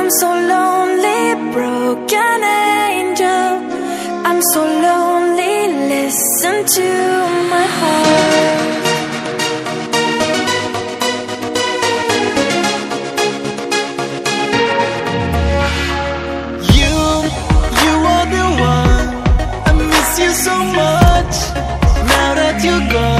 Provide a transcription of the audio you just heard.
I'm so lonely, broken angel. I'm so lonely, listen to my heart. You, you are the one. I miss you so much. Now that you're gone.